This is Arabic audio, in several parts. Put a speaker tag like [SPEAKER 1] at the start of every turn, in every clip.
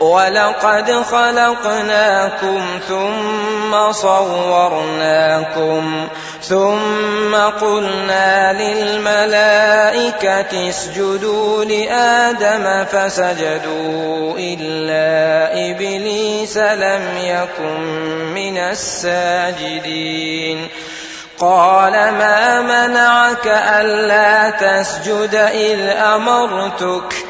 [SPEAKER 1] ولقد خلقناكم ثم صورناكم ثم قلنا للملائكة اسجدوا لآدم فسجدوا إلا إبليس لم يكن من الساجدين. قال ما منعك ألا تسجد إذ أمرتك؟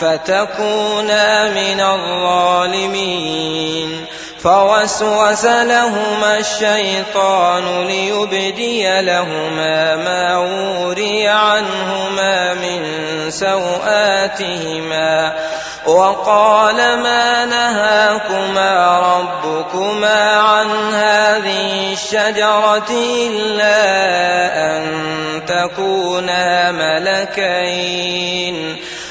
[SPEAKER 1] فتكونا من الظالمين. فوسوس لهما الشيطان ليبدي لهما ما وري عنهما من سوآتهما. وقال ما نهاكما ربكما عن هذه الشجرة إلا أن تكونا ملكين.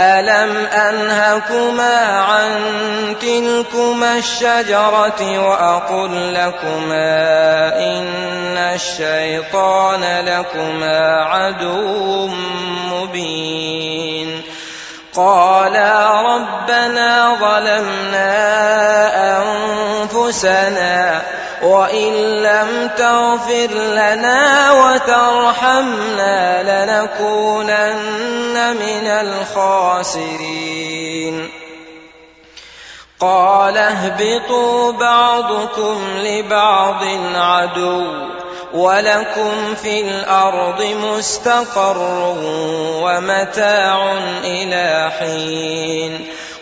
[SPEAKER 1] ألم أنهكما عن تلكما الشجرة وأقل لكما إن الشيطان لكما عدو مبين قالا ربنا ظلمنا أنفسنا وإن لم تغفر لنا وترحمنا لنكونن من الخاسرين. قال اهبطوا بعضكم لبعض عدو ولكم في الأرض مستقر ومتاع إلى حين.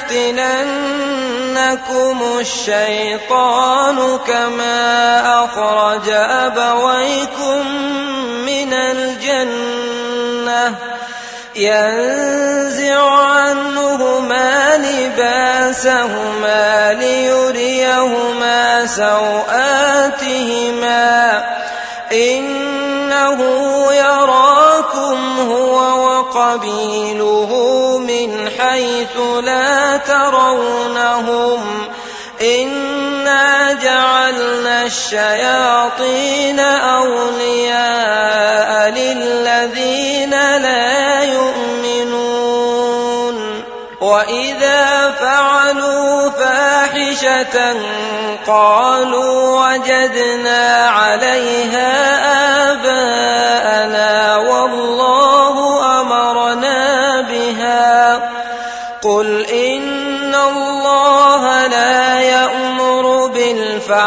[SPEAKER 1] يفتننكم الشيطان كما أخرج أبويكم من الجنة. ينزع عنهما لباسهما ليريهما سوآتهما الشياطين أولياء للذين لا يؤمنون وإذا فعلوا فاحشة قالوا وجدنا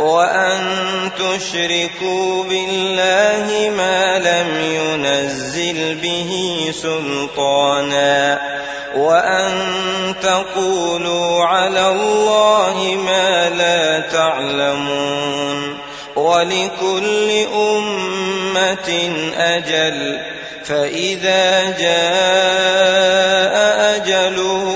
[SPEAKER 1] وأن تشركوا بالله ما لم ينزل به سلطانا وأن تقولوا على الله ما لا تعلمون ولكل أمة أجل فإذا جاء أجلهم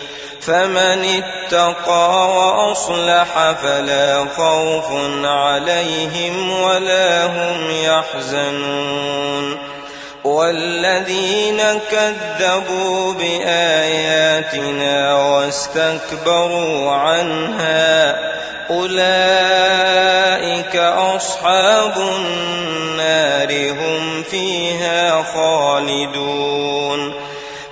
[SPEAKER 1] فمن اتقى وأصلح فلا خوف عليهم ولا هم يحزنون والذين كذبوا بآياتنا واستكبروا عنها أولئك أصحاب النار هم فيها خالدون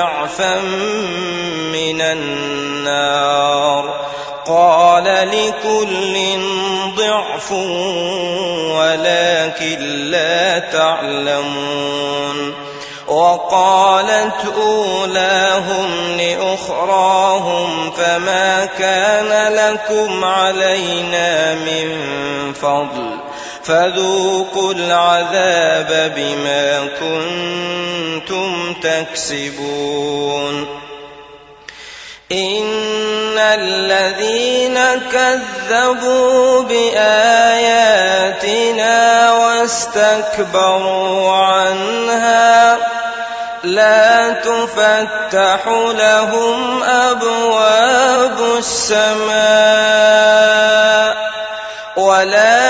[SPEAKER 1] ضعفا من النار. قال لكل ضعف ولكن لا تعلمون. وقالت أولاهم لأخراهم فما كان لكم علينا من فضل. فذوقوا العذاب بما كنتم تكسبون. إن الذين كذبوا بآياتنا واستكبروا عنها لا تفتح لهم أبواب السماء ولا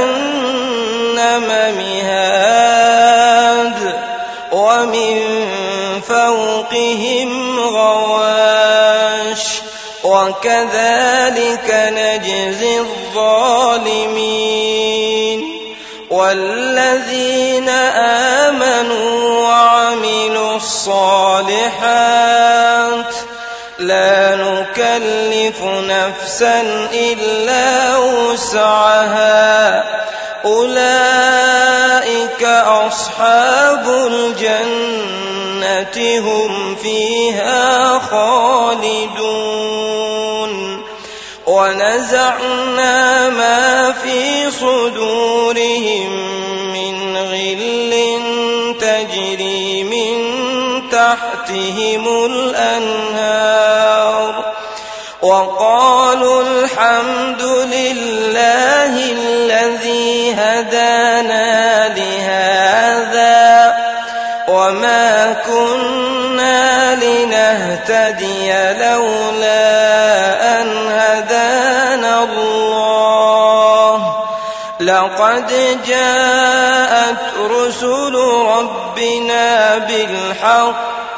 [SPEAKER 1] وكذلك نجزي الظالمين والذين آمنوا وعملوا الصالحات لا نكلف نفسا إلا وسعها تحتهم الأنهار وقالوا الحمد لله الذي هدانا لهذا وما كنا لنهتدي لولا أن هدانا الله. لقد جاءت رسل ربنا بالحق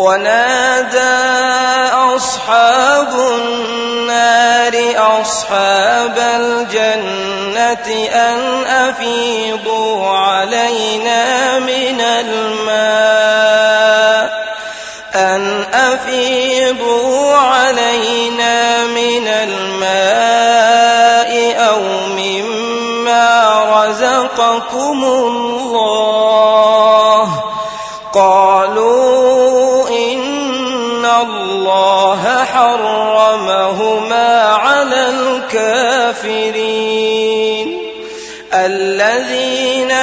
[SPEAKER 1] ونادى أصحاب النار أصحاب الجنة أن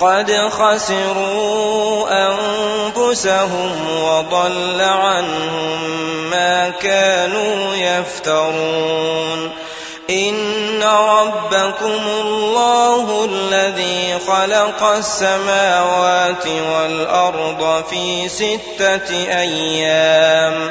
[SPEAKER 1] قد خسروا أنفسهم وضل عنهم ما كانوا يفترون. إن ربكم الله الذي خلق السماوات والأرض في ستة أيام.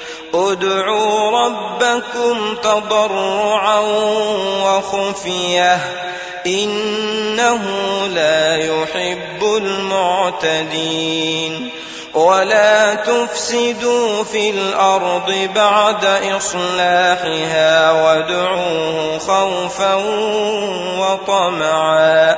[SPEAKER 1] ادعوا ربكم تضرعا وخفية إنه لا يحب المعتدين ولا تفسدوا في الأرض بعد إصلاحها وادعوه خوفا وطمعا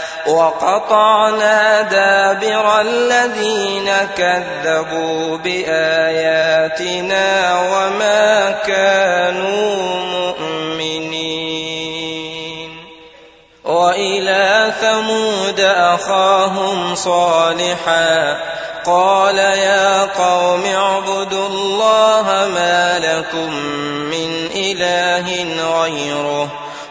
[SPEAKER 1] وقطعنا دابر الذين كذبوا بآياتنا وما كانوا مؤمنين. وإلى ثمود أخاهم صالحا قال يا قوم اعبدوا الله ما لكم من إله غيره.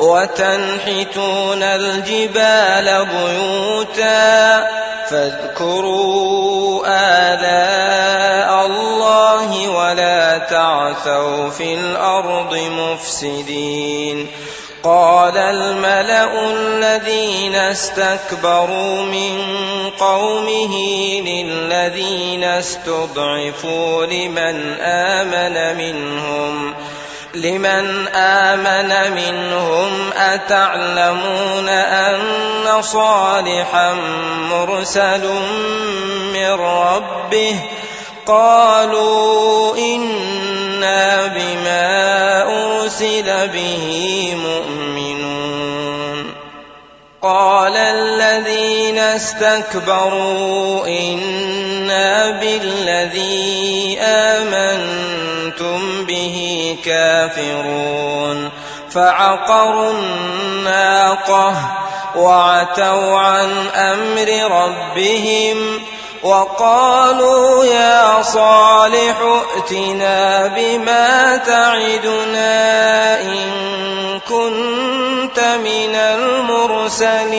[SPEAKER 1] وتنحتون الجبال بيوتا فاذكروا آلاء الله ولا تعثوا في الأرض مفسدين. قال الملأ الذين استكبروا من قومه للذين استضعفوا لمن آمن منهم لمن آمن منهم أتعلمون أن صالحا مرسل من ربه قالوا إنا بما أرسل به مؤمنون قال الذين استكبروا إنا بالذي آمنتم به كافرون فعقروا الناقة وعتوا عن أمر ربهم وقالوا يا صالح ائتنا بما تعدنا إن كنت من المرسلين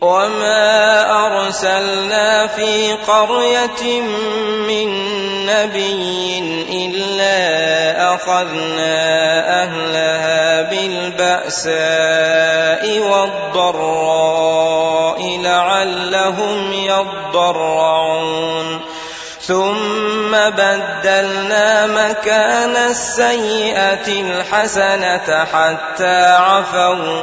[SPEAKER 1] وما أرسلنا في قرية من نبي إلا أخذنا أهلها بالبأساء والضراء لعلهم يضرعون ثم بدلنا مكان السيئة الحسنة حتى عفوا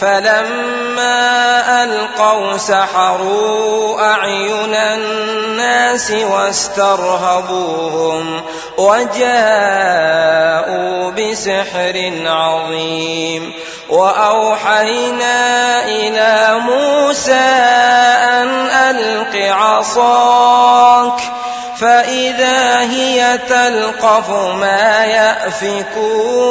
[SPEAKER 1] فلما ألقوا سحروا أعين الناس واسترهبوهم وجاءوا بسحر عظيم. وأوحينا إلى موسى أن ألق عصاك فإذا هي تلقف ما يأفكون.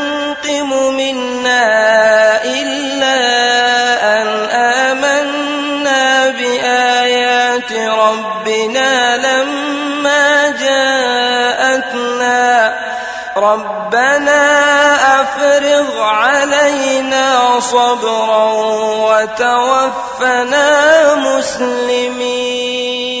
[SPEAKER 1] منا إلا أن آمنا بآيات ربنا لما جاءتنا. ربنا أفرغ علينا صبرا وتوفنا مسلمين.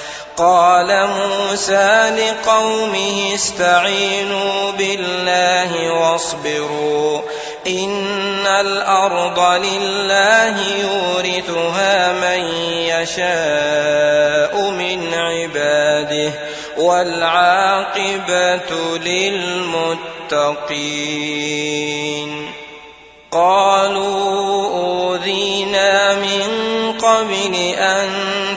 [SPEAKER 1] قال موسى لقومه استعينوا بالله واصبروا إن الأرض لله يورثها من يشاء من عباده والعاقبة للمتقين. قالوا أوذينا من قبل أن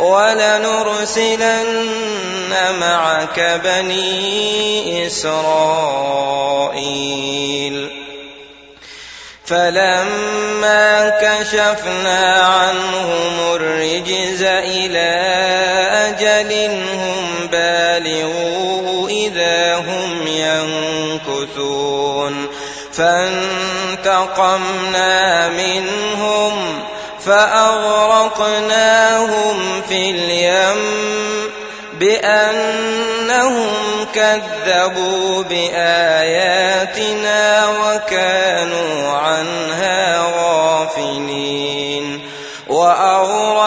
[SPEAKER 1] ولنرسلن معك بني إسرائيل. فلما كشفنا عنهم الرجز إلى أجل هم بالغوه إذا هم ينكثون. فانتقمنا منهم فأغرقناهم في اليم بأنهم كذبوا بآياتنا وكانوا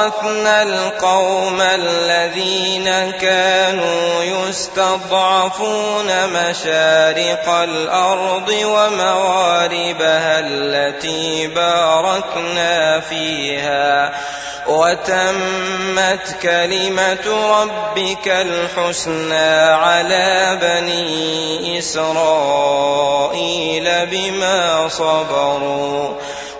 [SPEAKER 1] وأورثنا القوم الذين كانوا يستضعفون مشارق الأرض ومغاربها التي باركنا فيها وتمت كلمة ربك الحسنى على بني إسرائيل بما صبروا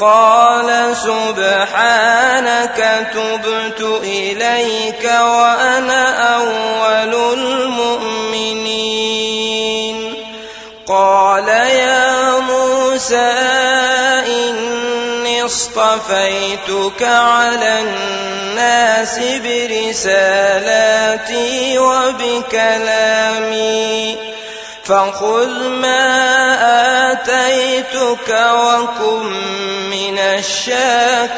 [SPEAKER 1] قال سبحانك تبت إليك وأنا أول المؤمنين. قال يا موسى إني اصطفيتك على الناس برسالاتي وبكلامي. فخذ ما آتيتك وكن من الشاكرين.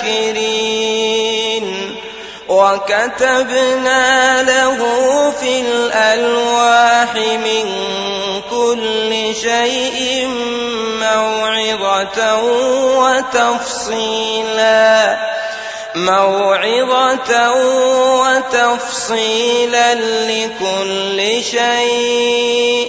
[SPEAKER 1] وكتبنا له في الألواح من كل شيء موعظة وتفصيلا. موعظة وتفصيلا لكل شيء.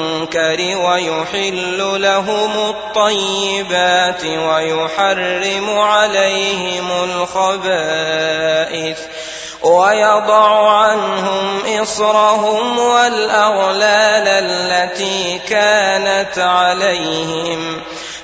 [SPEAKER 1] ويحل لهم الطيبات ويحرم عليهم الخبائث ويضع عنهم إصرهم والأغلال التي كانت عليهم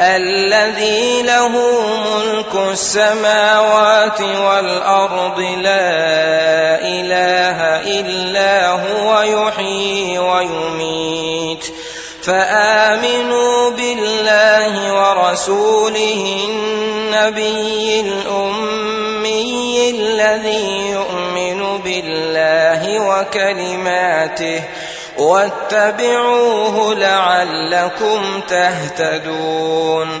[SPEAKER 1] الذي له ملك السماوات والأرض لا إله إلا هو يحيي ويميت. فآمنوا بالله ورسوله النبي الأمي الذي يؤمن بالله وكلماته واتبعوه لعلكم تهتدون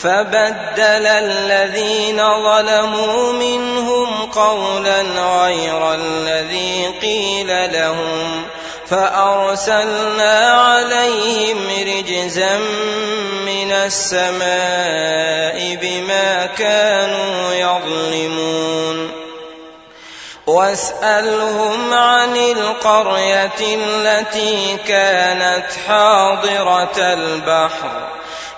[SPEAKER 1] فبدل الذين ظلموا منهم قولا غير الذي قيل لهم فأرسلنا عليهم رجزا من السماء بما كانوا يظلمون واسألهم عن القرية التي كانت حاضرة البحر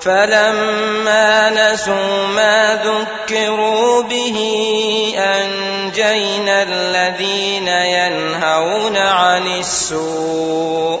[SPEAKER 1] فلما نسوا ما ذكروا به أنجينا الذين ينهون عن السوء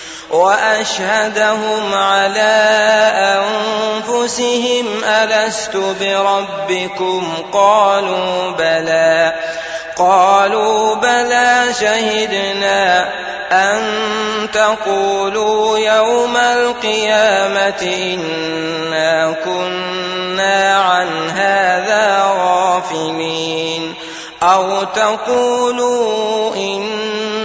[SPEAKER 1] وأشهدهم على أنفسهم ألست بربكم؟ قالوا بلى. قالوا بلى شهدنا أن تقولوا يوم القيامة إنا كنا عن هذا غافلين. أو تقولوا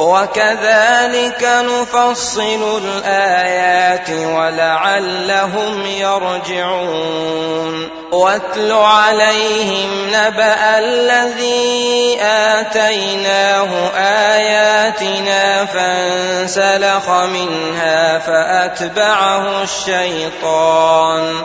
[SPEAKER 1] وكذلك نفصل الآيات ولعلهم يرجعون. واتل عليهم نبأ الذي آتيناه آياتنا فانسلخ منها فأتبعه الشيطان.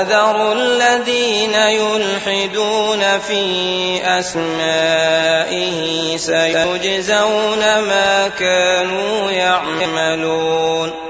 [SPEAKER 1] وذروا الذين يلحدون في أسمائه سيجزون ما كانوا يعملون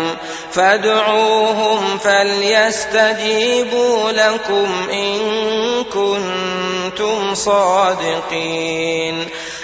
[SPEAKER 1] فادعوهم فليستجيبوا لكم إن كنتم صادقين.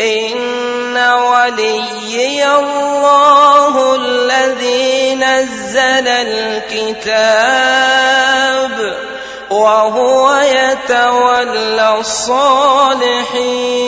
[SPEAKER 1] إن وليي الله الذي نزل الكتاب وهو يتولى الصالحين.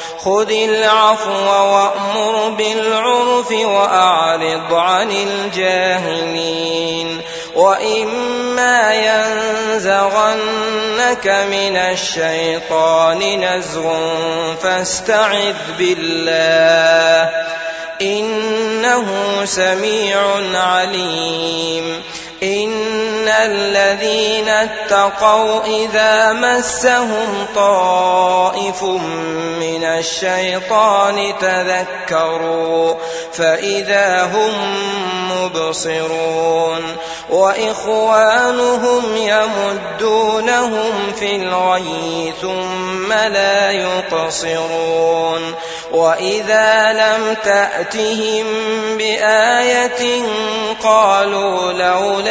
[SPEAKER 1] خذ العفو وأمر بالعرف وأعرض عن الجاهلين وإما ينزغنك من الشيطان نزغ فاستعذ بالله إنه سميع عليم إن الذين اتقوا إذا مسهم طائف من الشيطان تذكروا فإذا هم مبصرون وإخوانهم يمدونهم في الغي ثم لا يقصرون وإذا لم تأتهم بآية قالوا لولا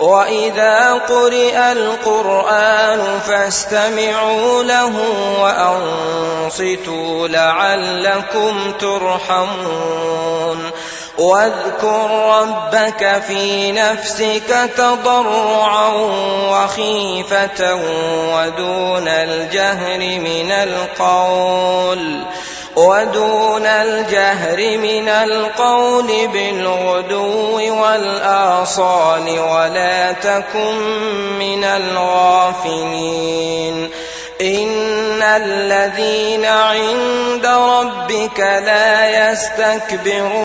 [SPEAKER 1] وإذا قرئ القرآن فاستمعوا له وأنصتوا لعلكم ترحمون واذكر ربك في نفسك تضرعا وخيفة ودون الجهر من القول ودون الجهر من القول بالغدو والآصال ولا تكن من الغافلين. إن الذين عند ربك لا يستكبرون.